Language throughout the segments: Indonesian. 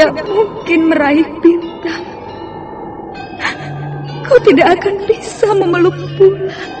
tidak mungkin meraih bintang. Kau tidak akan bisa memeluk bulan.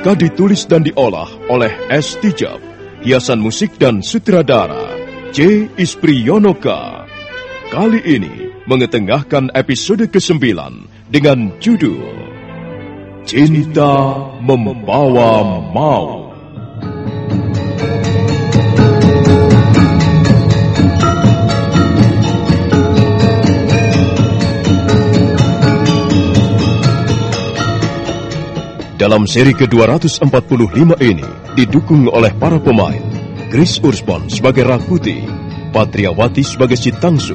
Naskah ditulis dan diolah oleh S. Tijab, hiasan musik dan sutradara C. Ispriyonoka. Kali ini mengetengahkan episode ke-9 dengan judul Cinta Membawa Maut. Dalam seri ke-245 ini didukung oleh para pemain Chris Urspon sebagai Rakuti, Patriawati sebagai Sitangsu,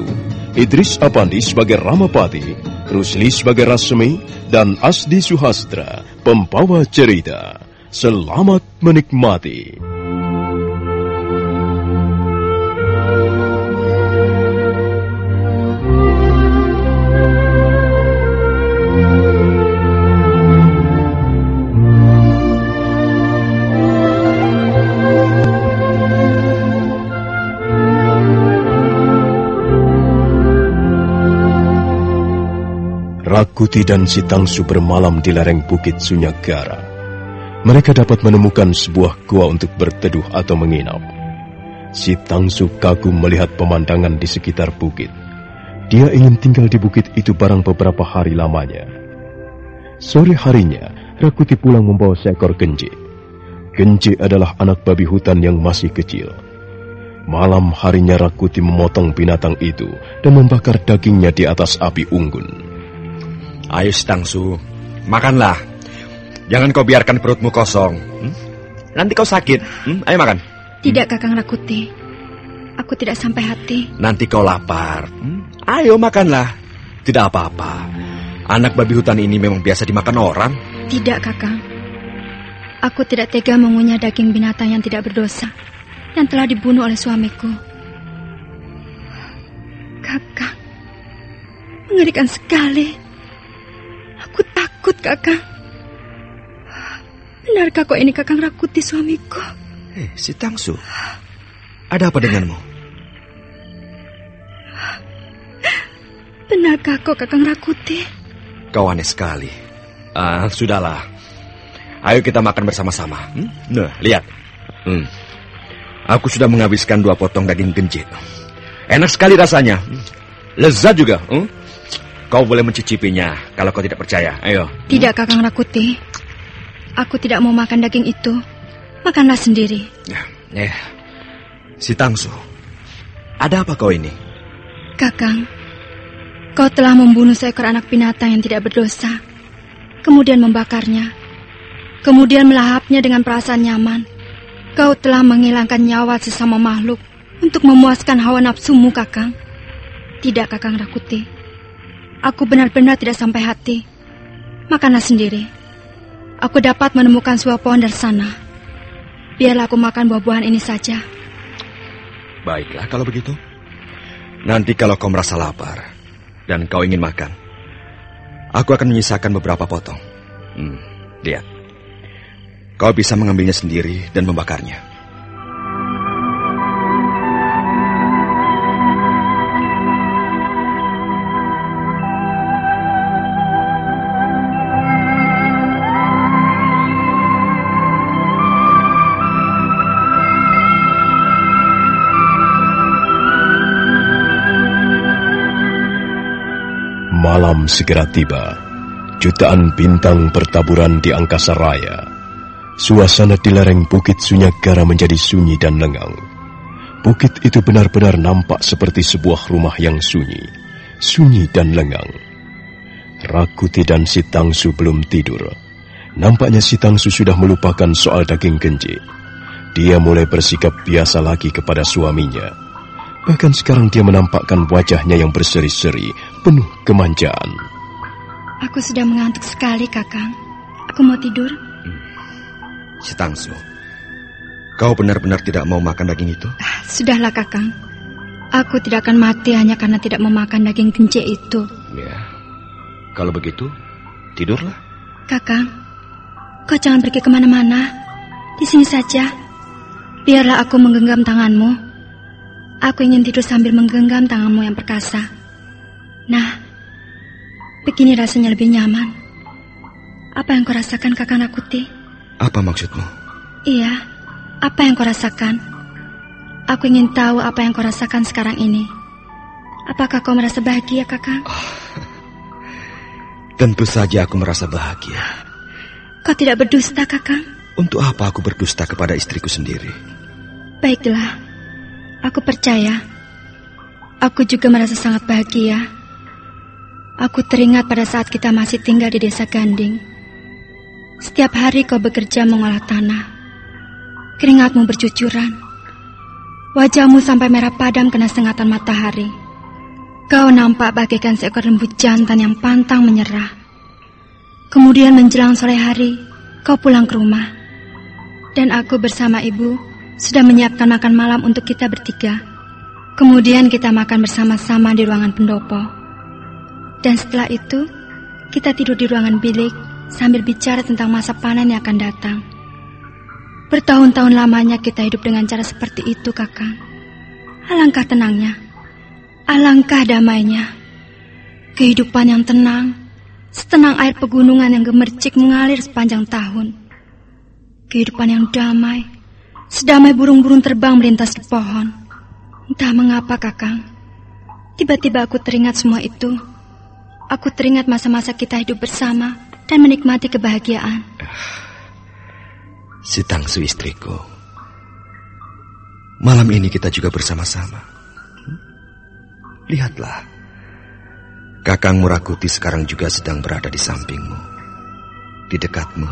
Idris Apandi sebagai Ramapati, Rusli sebagai Rasmi, dan Asdi Suhastra, pembawa cerita. Selamat menikmati. Rakuti dan Sitangsu bermalam di lereng Bukit Sunyagara. Mereka dapat menemukan sebuah gua untuk berteduh atau menginap. Sitangsu kagum melihat pemandangan di sekitar bukit. Dia ingin tinggal di bukit itu barang beberapa hari lamanya. Sore harinya, Rakuti pulang membawa seekor genji. Genji adalah anak babi hutan yang masih kecil. Malam harinya Rakuti memotong binatang itu dan membakar dagingnya di atas api unggun. Ayo Stangsu, makanlah. Jangan kau biarkan perutmu kosong. Hmm? Nanti kau sakit. Hmm? Ayo makan. Tidak, Kakang Rakuti. Aku tidak sampai hati. Nanti kau lapar. Hmm? Ayo makanlah. Tidak apa-apa. Anak babi hutan ini memang biasa dimakan orang. Tidak, Kakang. Aku tidak tega mengunyah daging binatang yang tidak berdosa yang telah dibunuh oleh suamiku. Kakang, mengerikan sekali. Aku takut, Kakang. Benarkah kok ini Kakang Rakuti suamiku? Eh, si Tangsu. Ada apa denganmu? Benarkah kau Kakang Rakuti? Kau aneh sekali. Ah, sudahlah. Ayo kita makan bersama-sama. Hmm? Nah, lihat. Hmm. Aku sudah menghabiskan dua potong daging genjit. Enak sekali rasanya. Lezat juga. Hmm? Kau boleh mencicipinya kalau kau tidak percaya. Ayo. Tidak, Kakang Rakuti. Aku tidak mau makan daging itu. Makanlah sendiri. Eh, si Tangsu. Ada apa kau ini? Kakang, kau telah membunuh seekor anak binatang yang tidak berdosa. Kemudian membakarnya. Kemudian melahapnya dengan perasaan nyaman. Kau telah menghilangkan nyawa sesama makhluk untuk memuaskan hawa nafsumu, Kakang. Tidak, Kakang Rakuti. Aku benar-benar tidak sampai hati. Makanlah sendiri. Aku dapat menemukan sebuah pohon dari sana. Biarlah aku makan buah-buahan ini saja. Baiklah kalau begitu. Nanti kalau kau merasa lapar dan kau ingin makan, aku akan menyisakan beberapa potong. Hmm, lihat. Kau bisa mengambilnya sendiri dan membakarnya. Malam segera tiba. Jutaan bintang bertaburan di angkasa raya. Suasana di lereng Bukit Sunyagara menjadi sunyi dan lengang. Bukit itu benar-benar nampak seperti sebuah rumah yang sunyi. Sunyi dan lengang. Rakuti dan si Tangsu belum tidur. Nampaknya si Tangsu sudah melupakan soal daging genji. Dia mulai bersikap biasa lagi kepada suaminya. Bahkan sekarang dia menampakkan wajahnya yang berseri-seri, penuh kemanjaan. Aku sudah mengantuk sekali, Kakang. Aku mau tidur. Hmm. Si Tangsu, kau benar-benar tidak mau makan daging itu? Ah, sudahlah, Kakang. Aku tidak akan mati hanya karena tidak memakan daging kencik itu. Ya, kalau begitu, tidurlah. Kakang, kau jangan pergi ke mana-mana. Di sini saja. Biarlah aku menggenggam tanganmu. Aku ingin tidur sambil menggenggam tanganmu yang perkasa. Nah, begini rasanya lebih nyaman. Apa yang kau rasakan, kakak Nakuti? Apa maksudmu? Iya, apa yang kau rasakan? Aku ingin tahu apa yang kau rasakan sekarang ini. Apakah kau merasa bahagia, kakak? Oh, tentu saja aku merasa bahagia. Kau tidak berdusta, kakak? Untuk apa aku berdusta kepada istriku sendiri? Baiklah, Aku percaya. Aku juga merasa sangat bahagia. Aku teringat pada saat kita masih tinggal di desa Ganding. Setiap hari kau bekerja mengolah tanah. Keringatmu bercucuran. Wajahmu sampai merah padam kena sengatan matahari. Kau nampak bagaikan seekor lembu jantan yang pantang menyerah. Kemudian menjelang sore hari, kau pulang ke rumah. Dan aku bersama ibu sudah menyiapkan makan malam untuk kita bertiga. Kemudian kita makan bersama-sama di ruangan pendopo. Dan setelah itu, kita tidur di ruangan bilik sambil bicara tentang masa panen yang akan datang. Bertahun-tahun lamanya kita hidup dengan cara seperti itu, kakak. Alangkah tenangnya. Alangkah damainya. Kehidupan yang tenang, setenang air pegunungan yang gemercik mengalir sepanjang tahun. Kehidupan yang damai, Sedamai burung-burung terbang melintas di pohon. Entah mengapa, Kakang. Tiba-tiba aku teringat semua itu. Aku teringat masa-masa kita hidup bersama dan menikmati kebahagiaan. Si Tangsu istriku. Malam ini kita juga bersama-sama. Lihatlah. Kakang Murakuti sekarang juga sedang berada di sampingmu. Di dekatmu.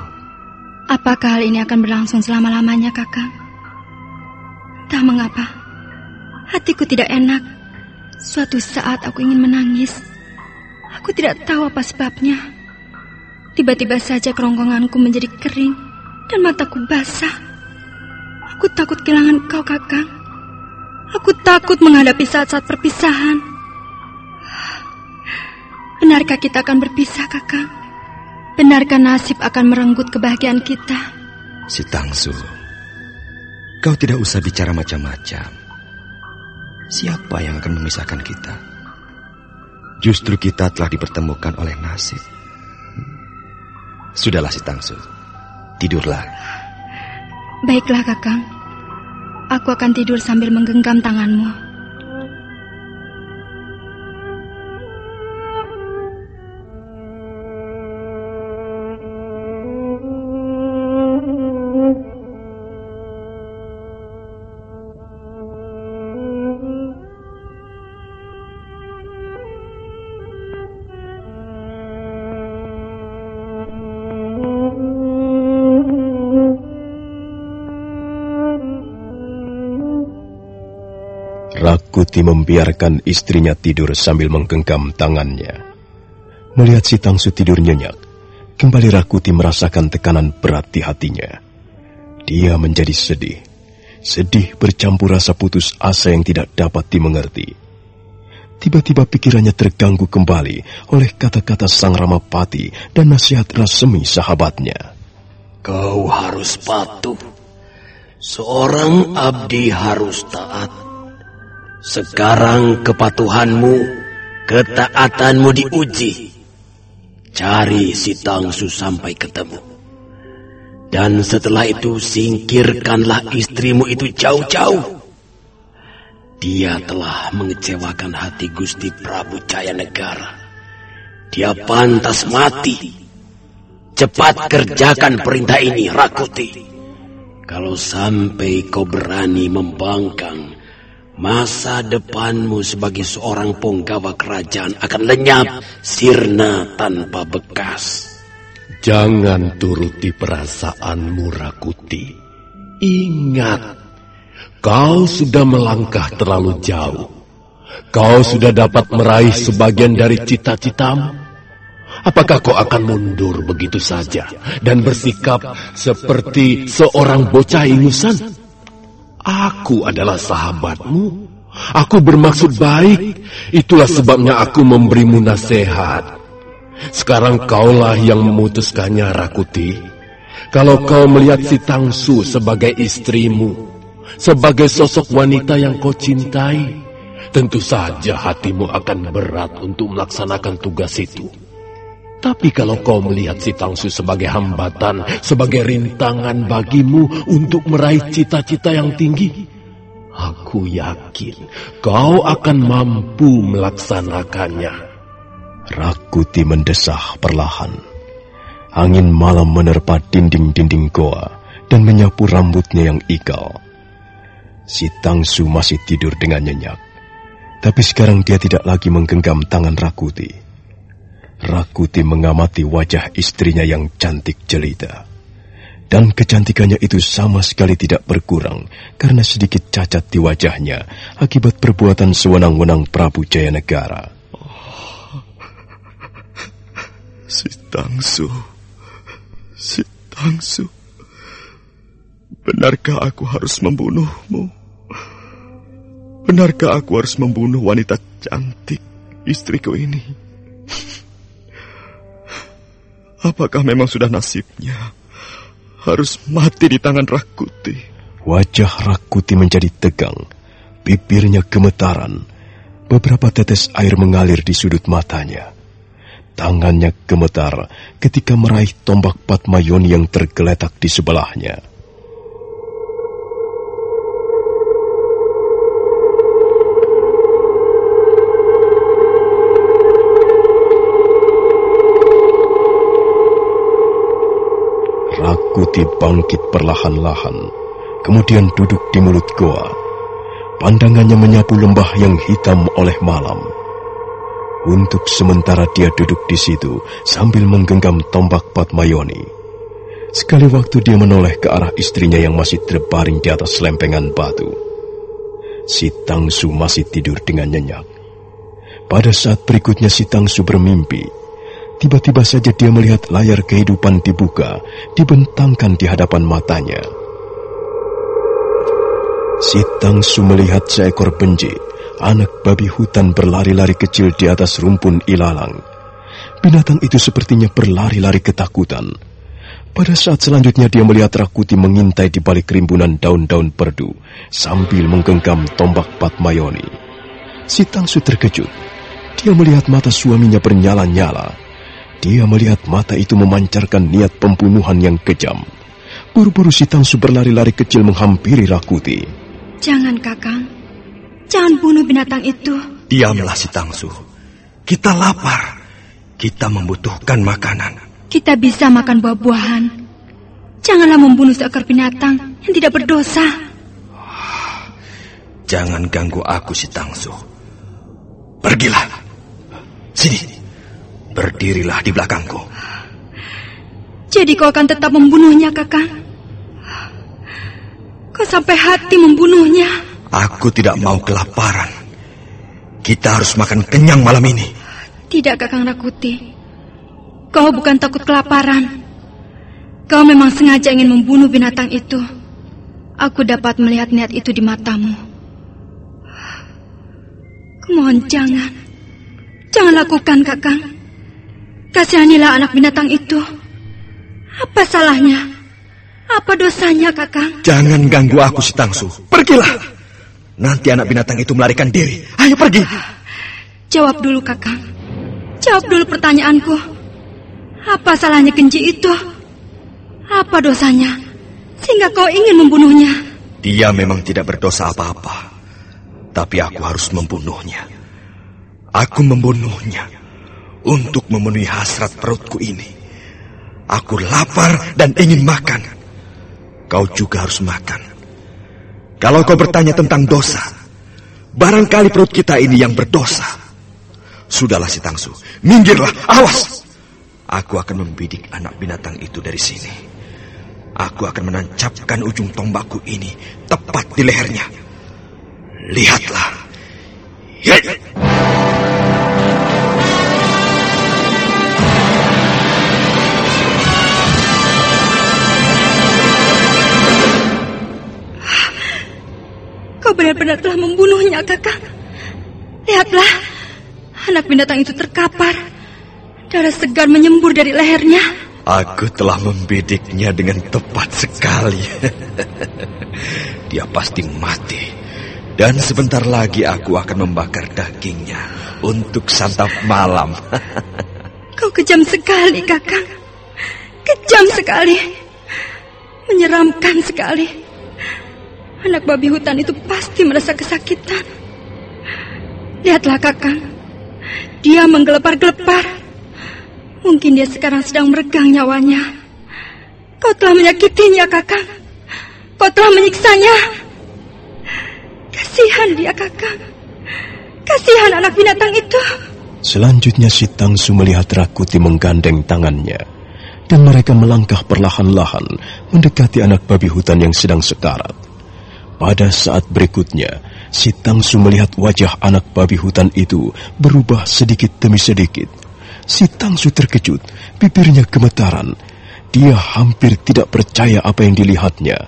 Apakah hal ini akan berlangsung selama-lamanya, Kakang? Entah mengapa, hatiku tidak enak. Suatu saat aku ingin menangis. Aku tidak tahu apa sebabnya. Tiba-tiba saja kerongkonganku menjadi kering dan mataku basah. Aku takut kehilangan kau, Kakang. Aku takut menghadapi saat-saat perpisahan. Benarkah kita akan berpisah, Kakang? Benarkah nasib akan merenggut kebahagiaan kita? Si Tangsu, Kau tidak usah bicara macam-macam. Siapa yang akan memisahkan kita? Justru kita telah dipertemukan oleh nasib. Sudahlah si Tangsu, tidurlah. Baiklah Kakang, aku akan tidur sambil menggenggam tanganmu. Rakuti membiarkan istrinya tidur sambil menggenggam tangannya. Melihat si Tangsu tidur nyenyak, kembali Rakuti merasakan tekanan berat di hatinya. Dia menjadi sedih. Sedih bercampur rasa putus asa yang tidak dapat dimengerti. Tiba-tiba pikirannya terganggu kembali oleh kata-kata Sang Ramapati dan nasihat Rasemi sahabatnya. Kau harus patuh. Seorang abdi harus taat sekarang kepatuhanmu, ketaatanmu diuji. Cari si Tangsu sampai ketemu. Dan setelah itu singkirkanlah istrimu itu jauh-jauh. Dia telah mengecewakan hati Gusti Prabu Jaya Negara. Dia pantas mati. Cepat kerjakan perintah ini, Rakuti. Kalau sampai kau berani membangkang Masa depanmu sebagai seorang penggawa kerajaan akan lenyap sirna tanpa bekas. Jangan turuti perasaanmu, Rakuti. Ingat, kau sudah melangkah terlalu jauh. Kau sudah dapat meraih sebagian dari cita-citamu. Apakah kau akan mundur begitu saja dan bersikap seperti seorang bocah ingusan? Aku adalah sahabatmu. Aku bermaksud baik. Itulah sebabnya aku memberimu nasihat. Sekarang kaulah yang memutuskannya, Rakuti. Kalau kau melihat si Tangsu sebagai istrimu, sebagai sosok wanita yang kau cintai, tentu saja hatimu akan berat untuk melaksanakan tugas itu. Tapi kalau kau melihat si Tangsu sebagai hambatan, sebagai rintangan bagimu untuk meraih cita-cita yang tinggi, aku yakin kau akan mampu melaksanakannya. Rakuti mendesah perlahan. Angin malam menerpa dinding-dinding goa dan menyapu rambutnya yang ikal. Si Tangsu masih tidur dengan nyenyak. Tapi sekarang dia tidak lagi menggenggam tangan Rakuti. Rakuti mengamati wajah istrinya yang cantik jelita. Dan kecantikannya itu sama sekali tidak berkurang karena sedikit cacat di wajahnya akibat perbuatan sewenang-wenang Prabu Jayanegara. Oh, si Tangsu, si Tangsu, benarkah aku harus membunuhmu? Benarkah aku harus membunuh wanita cantik istriku ini? Apakah memang sudah nasibnya harus mati di tangan Rakuti? Wajah Rakuti menjadi tegang, bibirnya gemetaran, beberapa tetes air mengalir di sudut matanya. Tangannya gemetar ketika meraih tombak Patmayoni yang tergeletak di sebelahnya. Rakuti bangkit perlahan-lahan, kemudian duduk di mulut goa. Pandangannya menyapu lembah yang hitam oleh malam. Untuk sementara dia duduk di situ sambil menggenggam tombak Patmayoni. Sekali waktu dia menoleh ke arah istrinya yang masih terbaring di atas lempengan batu. Si Tangsu masih tidur dengan nyenyak. Pada saat berikutnya si Tangsu bermimpi Tiba-tiba saja dia melihat layar kehidupan dibuka, dibentangkan di hadapan matanya. Si Tangsu melihat seekor benji, anak babi hutan berlari-lari kecil di atas rumpun ilalang. Binatang itu sepertinya berlari-lari ketakutan. Pada saat selanjutnya dia melihat Rakuti mengintai di balik rimbunan daun-daun perdu sambil menggenggam tombak Patmayoni. Si Tangsu terkejut Dia melihat mata suaminya bernyala-nyala. Dia melihat mata itu memancarkan niat pembunuhan yang kejam. Buru-buru si Tangsu berlari-lari kecil menghampiri Rakuti. Jangan, Kakang. Jangan bunuh binatang itu. Diamlah si Tangsu. Kita lapar. Kita membutuhkan makanan. Kita bisa makan buah-buahan. Janganlah membunuh seekor binatang yang tidak berdosa. Jangan ganggu aku si Tangsu. Pergilah. Sini. Berdirilah di belakangku. Jadi kau akan tetap membunuhnya, Kakang? Kau sampai hati membunuhnya? Aku tidak mau kelaparan. Kita harus makan kenyang malam ini. Tidak, Kakang Rakuti. Kau bukan takut kelaparan. Kau memang sengaja ingin membunuh binatang itu. Aku dapat melihat niat itu di matamu. Kumohon jangan. Jangan lakukan, Kakang. Kasihanilah anak binatang itu. Apa salahnya? Apa dosanya, Kakang? Jangan ganggu aku, si Tangsu. Pergilah. Nanti anak binatang itu melarikan diri. Ayo pergi. Jawab dulu, Kakang. Jawab dulu pertanyaanku. Apa salahnya Genji itu? Apa dosanya? Sehingga kau ingin membunuhnya. Dia memang tidak berdosa apa-apa. Tapi aku harus membunuhnya. Aku membunuhnya untuk memenuhi hasrat perutku ini. Aku lapar dan ingin makan. Kau juga harus makan. Kalau kau bertanya tentang dosa, barangkali perut kita ini yang berdosa. Sudahlah si Tangsu, minggirlah, awas. Aku akan membidik anak binatang itu dari sini. Aku akan menancapkan ujung tombakku ini tepat di lehernya. Lihatlah. Benar-benar telah membunuhnya, Kakang. Lihatlah, anak binatang itu terkapar. Darah segar menyembur dari lehernya. Aku telah membidiknya dengan tepat sekali. Dia pasti mati. Dan sebentar lagi aku akan membakar dagingnya untuk santap malam. Kau kejam sekali, Kakang. Kejam sekali. Menyeramkan sekali. Anak babi hutan itu pasti merasa kesakitan. Lihatlah, Kakang. Dia menggelepar-gelepar. Mungkin dia sekarang sedang meregang nyawanya. Kau telah menyakitinya, Kakang. Kau telah menyiksanya. Kasihan dia, Kakang. Kasihan anak binatang itu. Selanjutnya si Tangsu melihat Rakuti menggandeng tangannya. Dan mereka melangkah perlahan-lahan mendekati anak babi hutan yang sedang sekarat. Pada saat berikutnya, si Tangsu melihat wajah anak babi hutan itu berubah sedikit demi sedikit. Si Tangsu terkejut, bibirnya gemetaran. Dia hampir tidak percaya apa yang dilihatnya.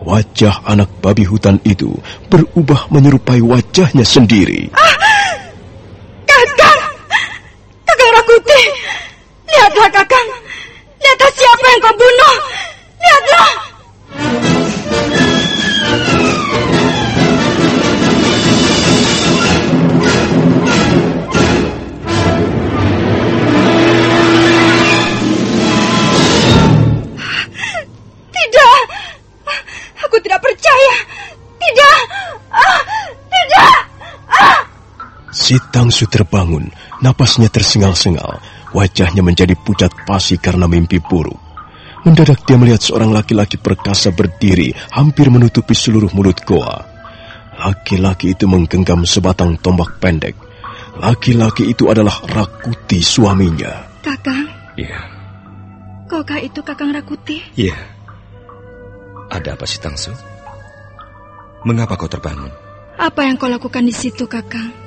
Wajah anak babi hutan itu berubah menyerupai wajahnya sendiri. Ah! Kakang Rakuti! Lihatlah, Kakang! Lihatlah siapa yang kau Si Tangsu terbangun, napasnya tersengal-sengal, wajahnya menjadi pucat pasi karena mimpi buruk. Mendadak dia melihat seorang laki-laki perkasa berdiri hampir menutupi seluruh mulut goa. Laki-laki itu menggenggam sebatang tombak pendek. Laki-laki itu adalah Rakuti suaminya. Kakang, Iya, kaukah itu Kakang Rakuti? iya. Ada apa sih Tangsu? Mengapa kau terbangun? Apa yang kau lakukan di situ, Kakang?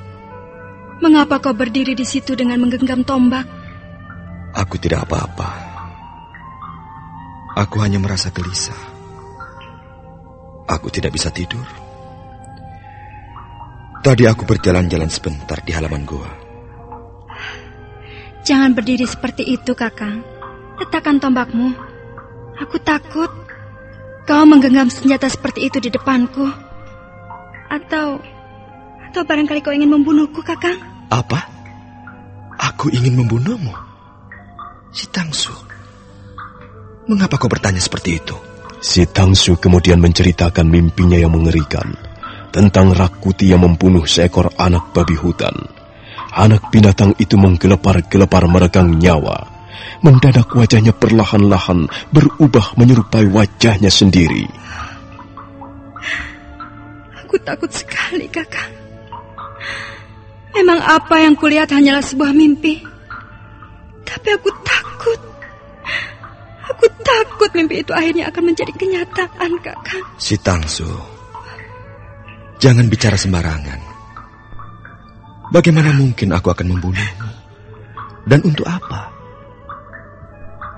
Mengapa kau berdiri di situ dengan menggenggam tombak? Aku tidak apa-apa. Aku hanya merasa gelisah. Aku tidak bisa tidur. Tadi aku berjalan-jalan sebentar di halaman gua. Jangan berdiri seperti itu, Kakang. Letakkan tombakmu. Aku takut kau menggenggam senjata seperti itu di depanku. Atau atau barangkali kau ingin membunuhku, Kakang? Apa? Aku ingin membunuhmu. Si Tangsu. Mengapa kau bertanya seperti itu? Si Tangsu kemudian menceritakan mimpinya yang mengerikan tentang Rakuti yang membunuh seekor anak babi hutan. Anak binatang itu menggelepar-gelepar meregang nyawa. Mendadak wajahnya perlahan-lahan berubah menyerupai wajahnya sendiri. Aku takut sekali, kakak. Memang apa yang kulihat hanyalah sebuah mimpi. Tapi aku takut. Aku takut mimpi itu akhirnya akan menjadi kenyataan, kakak. Si Tangsu, jangan bicara sembarangan. Bagaimana mungkin aku akan membunuhmu? Dan untuk apa?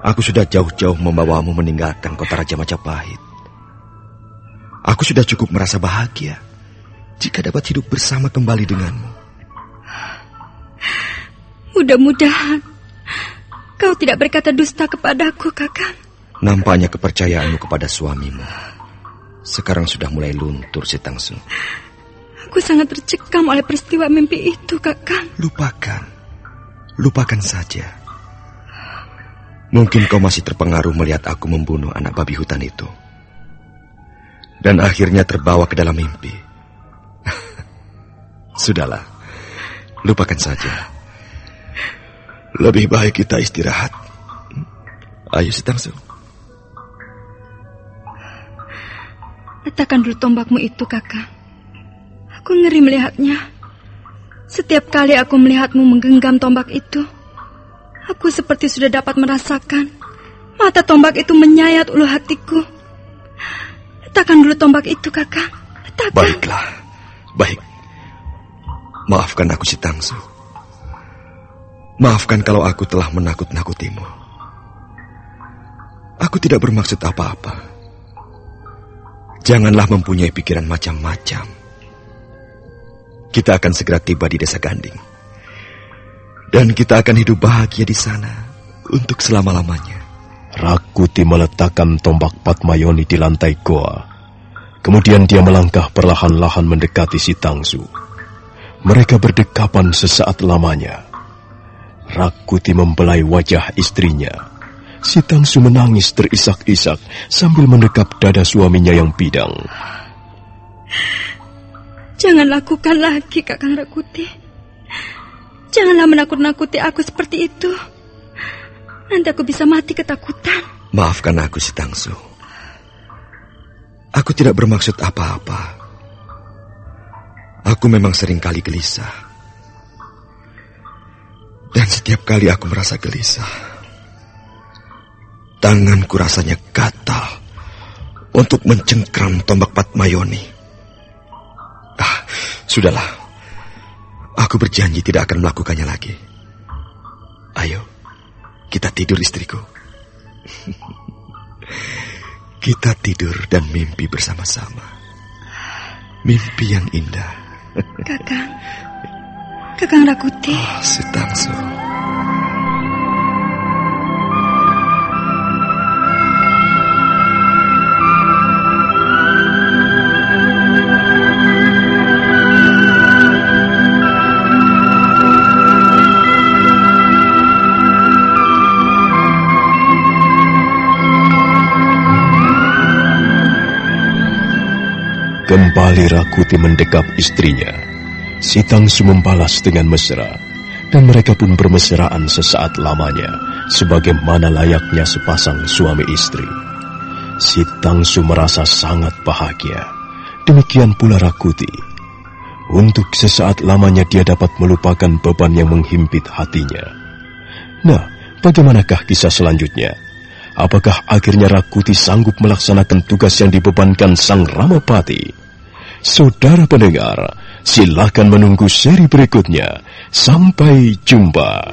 Aku sudah jauh-jauh membawamu meninggalkan kota Raja Majapahit. Aku sudah cukup merasa bahagia jika dapat hidup bersama kembali denganmu. Mudah-mudahan kau tidak berkata dusta kepadaku, kakak. Nampaknya kepercayaanmu kepada suamimu sekarang sudah mulai luntur, si Tangsu. Aku sangat tercekam oleh peristiwa mimpi itu, kakak. Lupakan. Lupakan saja. Mungkin kau masih terpengaruh melihat aku membunuh anak babi hutan itu. Dan akhirnya terbawa ke dalam mimpi. Sudahlah. Lupakan saja. Lebih baik kita istirahat. Ayo, si Tangsu. Letakkan dulu tombakmu itu, kakak. Aku ngeri melihatnya. Setiap kali aku melihatmu menggenggam tombak itu, aku seperti sudah dapat merasakan mata tombak itu menyayat ulu hatiku. Letakkan dulu tombak itu, kakak. Letakkan. Baiklah. Baik. Maafkan aku, si Tangsu. Maafkan kalau aku telah menakut-nakutimu. Aku tidak bermaksud apa-apa. Janganlah mempunyai pikiran macam-macam. Kita akan segera tiba di desa Ganding. Dan kita akan hidup bahagia di sana untuk selama-lamanya. Rakuti meletakkan tombak Patmayoni di lantai goa. Kemudian dia melangkah perlahan-lahan mendekati si Tangsu. Mereka berdekapan sesaat lamanya. Rakuti membelai wajah istrinya Si Tangsu menangis terisak-isak sambil mendekap dada suaminya yang bidang. Jangan lakukan lagi, Kakang Rakuti. Janganlah menakut-nakuti aku seperti itu. Nanti aku bisa mati ketakutan. Maafkan aku, si Tangsu. Aku tidak bermaksud apa-apa. Aku memang sering kali gelisah. Dan setiap kali aku merasa gelisah, Tanganku rasanya gatal untuk mencengkram tombak Patmayoni. Ah, sudahlah. Aku berjanji tidak akan melakukannya lagi. Ayo, kita tidur istriku. kita tidur dan mimpi bersama-sama. Mimpi yang indah. Kakang. Kakang Rakuti. Oh, si Tangsu. Kembali Rakuti mendekap istrinya. Si Tangsu membalas dengan mesra, dan mereka pun bermesraan sesaat lamanya, sebagaimana layaknya sepasang suami istri. Si Tangsu merasa sangat bahagia. Demikian pula Rakuti. Untuk sesaat lamanya dia dapat melupakan beban yang menghimpit hatinya. Nah, bagaimanakah kisah selanjutnya? Apakah akhirnya Rakuti sanggup melaksanakan tugas yang dibebankan Sang Ramapati? Saudara pendengar, silakan menunggu seri berikutnya. Sampai jumpa.